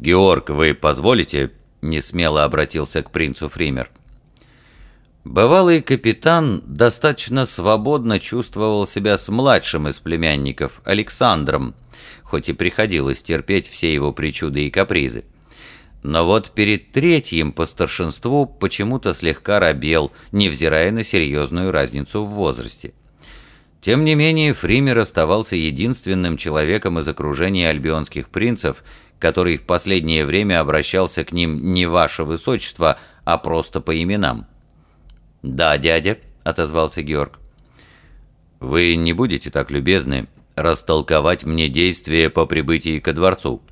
«Георг, вы позволите?» — несмело обратился к принцу Фример. Бывалый капитан достаточно свободно чувствовал себя с младшим из племянников, Александром, хоть и приходилось терпеть все его причуды и капризы. Но вот перед третьим по старшинству почему-то слегка робел, невзирая на серьезную разницу в возрасте. Тем не менее, Фример оставался единственным человеком из окружения альбионских принцев, который в последнее время обращался к ним не «Ваше Высочество», а просто по именам. «Да, дядя», — отозвался Георг. «Вы не будете так любезны растолковать мне действия по прибытии ко дворцу.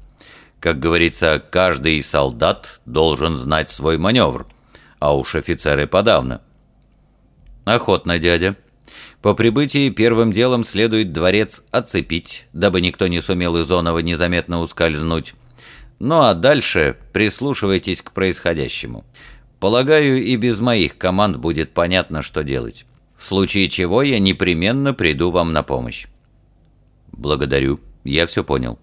Как говорится, каждый солдат должен знать свой маневр, а уж офицеры подавно». «Охотно, дядя», по прибытии первым делом следует дворец оцепить, дабы никто не сумел из Онова незаметно ускользнуть. Ну а дальше прислушивайтесь к происходящему. Полагаю, и без моих команд будет понятно, что делать. В случае чего я непременно приду вам на помощь. Благодарю, я все понял.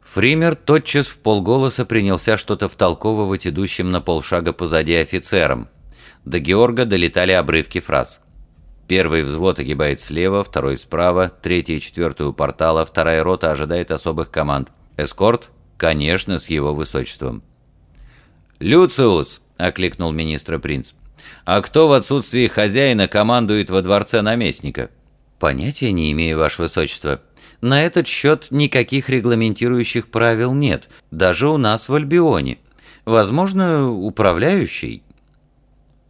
Фример тотчас в полголоса принялся что-то втолковывать идущим на полшага позади офицерам. До Георга долетали обрывки фраз. Первый взвод огибает слева, второй справа, третий и четвертый у портала, вторая рота ожидает особых команд. Эскорт? Конечно, с его высочеством. «Люциус!» — окликнул министра принц. «А кто в отсутствии хозяина командует во дворце наместника?» «Понятия не имею, ваше высочество. На этот счет никаких регламентирующих правил нет, даже у нас в Альбионе. Возможно, управляющий?»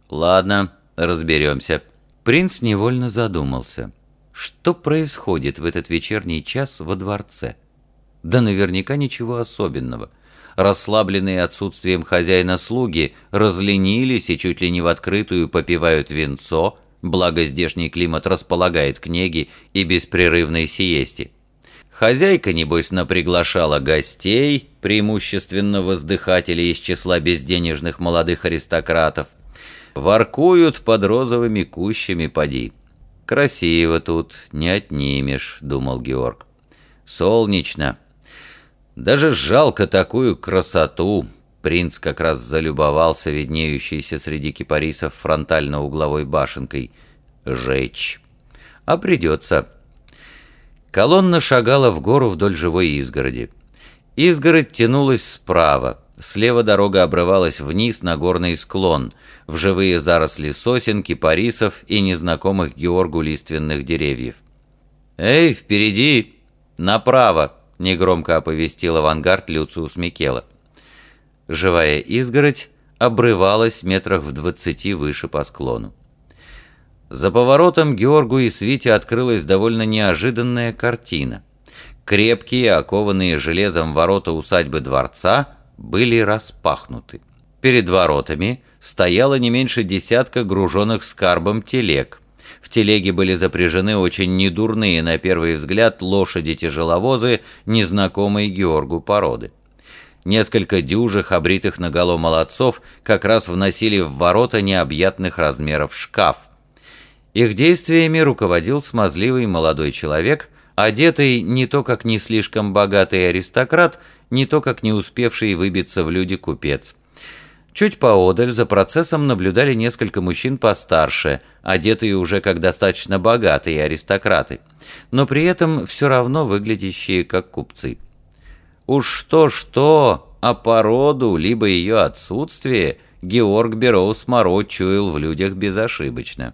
«Ладно, разберемся». Принц невольно задумался. Что происходит в этот вечерний час во дворце? Да наверняка ничего особенного. Расслабленные отсутствием хозяина слуги разленились и чуть ли не в открытую попивают венцо, благо здешний климат располагает к неге и беспрерывной сиесте. Хозяйка, небось, наприглашала гостей, преимущественно воздыхателей из числа безденежных молодых аристократов, Воркуют под розовыми кущами поди. Красиво тут, не отнимешь, думал Георг. Солнечно. Даже жалко такую красоту. Принц как раз залюбовался виднеющейся среди кипарисов фронтально-угловой башенкой. Жечь. А придется. Колонна шагала в гору вдоль живой изгороди. Изгородь тянулась справа. Слева дорога обрывалась вниз на горный склон, в живые заросли сосен, кипарисов и незнакомых Георгу лиственных деревьев. «Эй, впереди! Направо!» — негромко оповестил авангард Люциус Микела. Живая изгородь обрывалась метрах в двадцати выше по склону. За поворотом Георгу и Свите открылась довольно неожиданная картина. Крепкие, окованные железом ворота усадьбы дворца — были распахнуты. Перед воротами стояло не меньше десятка груженных скарбом телег. В телеге были запряжены очень недурные, на первый взгляд, лошади-тяжеловозы, незнакомые Георгу породы. Несколько дюжих, обритых наголо молодцов, как раз вносили в ворота необъятных размеров шкаф. Их действиями руководил смазливый молодой человек, одетый не то как не слишком богатый аристократ, не то как не успевший выбиться в люди купец. Чуть поодаль за процессом наблюдали несколько мужчин постарше, одетые уже как достаточно богатые аристократы, но при этом все равно выглядящие как купцы. Уж что-что, а породу, либо ее отсутствие, Георг Бероус Моро чуял в людях безошибочно.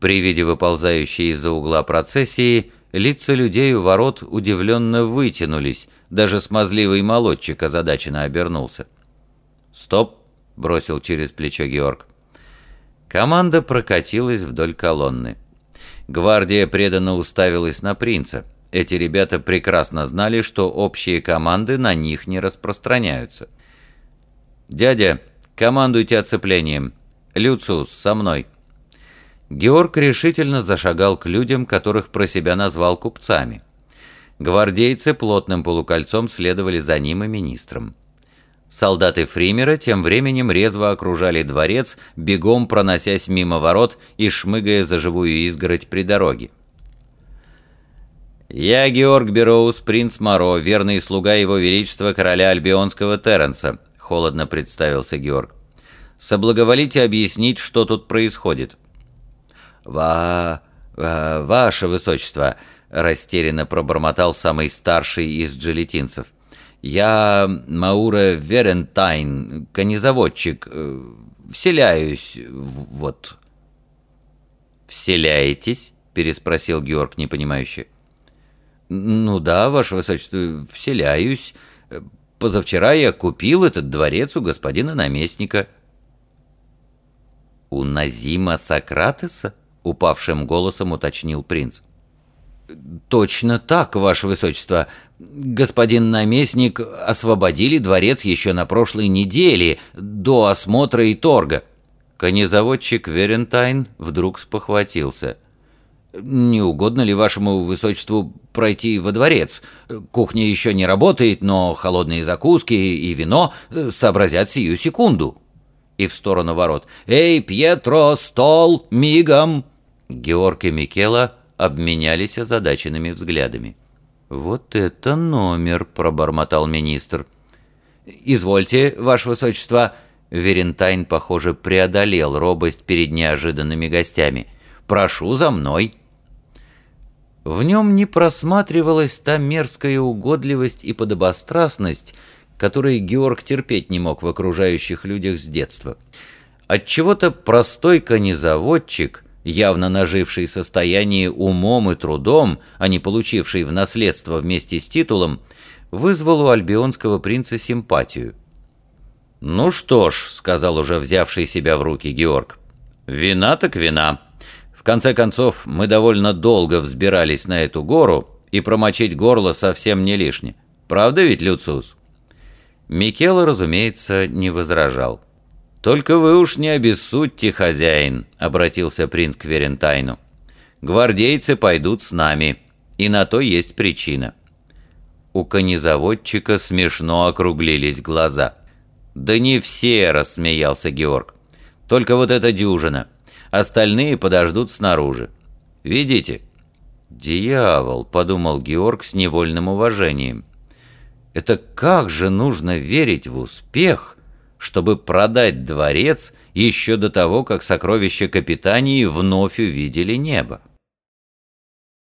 При виде выползающей из-за угла процессии, лица людей у ворот удивленно вытянулись, даже смазливый молодчик озадаченно обернулся. «Стоп!» — бросил через плечо Георг. Команда прокатилась вдоль колонны. Гвардия преданно уставилась на принца. Эти ребята прекрасно знали, что общие команды на них не распространяются. «Дядя, командуйте оцеплением. Люциус, со мной». Георг решительно зашагал к людям, которых про себя назвал купцами. Гвардейцы плотным полукольцом следовали за ним и министром. Солдаты Фримера тем временем резво окружали дворец, бегом проносясь мимо ворот и шмыгая за живую изгородь при дороге. «Я Георг Бероуз, принц Моро, верный слуга его величества короля Альбионского Терренса», — холодно представился Георг. «Соблаговолите объяснить, что тут происходит». «Ва... ва... ваше высочество», — растерянно пробормотал самый старший из джилетинцев. «Я Маура Верентайн, конезаводчик, э, вселяюсь вот». «Вселяетесь?» — переспросил Георг непонимающе. «Ну да, ваше высочество, вселяюсь. Позавчера я купил этот дворец у господина наместника». «У Назима Сократеса?» — упавшим голосом уточнил принц. «Точно так, ваше высочество. Господин наместник освободили дворец еще на прошлой неделе, до осмотра и торга». Конезаводчик Верентайн вдруг спохватился. «Не угодно ли вашему высочеству пройти во дворец? Кухня еще не работает, но холодные закуски и вино сообразят сию секунду». И в сторону ворот. «Эй, Пьетро, стол, мигом!» Георг и Микела обменялись озадаченными взглядами. «Вот это номер!» — пробормотал министр. «Извольте, ваше высочество!» Верентайн, похоже, преодолел робость перед неожиданными гостями. «Прошу за мной!» В нем не просматривалась та мерзкая угодливость и подобострастность, которые Георг терпеть не мог в окружающих людях с детства. Отчего-то простой конезаводчик, явно наживший состояние умом и трудом, а не получивший в наследство вместе с титулом, вызвал у альбионского принца симпатию. «Ну что ж», — сказал уже взявший себя в руки Георг, — «вина так вина. В конце концов, мы довольно долго взбирались на эту гору, и промочить горло совсем не лишне. Правда ведь, Люциус?» Микела, разумеется, не возражал. «Только вы уж не обессудьте, хозяин», — обратился принц к Верентайну. «Гвардейцы пойдут с нами, и на то есть причина». У конезаводчика смешно округлились глаза. «Да не все», — рассмеялся Георг. «Только вот эта дюжина. Остальные подождут снаружи. Видите?» «Дьявол», — подумал Георг с невольным уважением. «Это как же нужно верить в успех, чтобы продать дворец еще до того, как сокровища Капитании вновь увидели небо?»